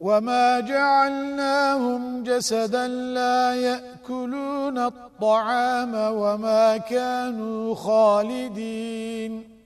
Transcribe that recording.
وما جعلناهم جسدا لا يأكلون الطعام وما كانوا خالدين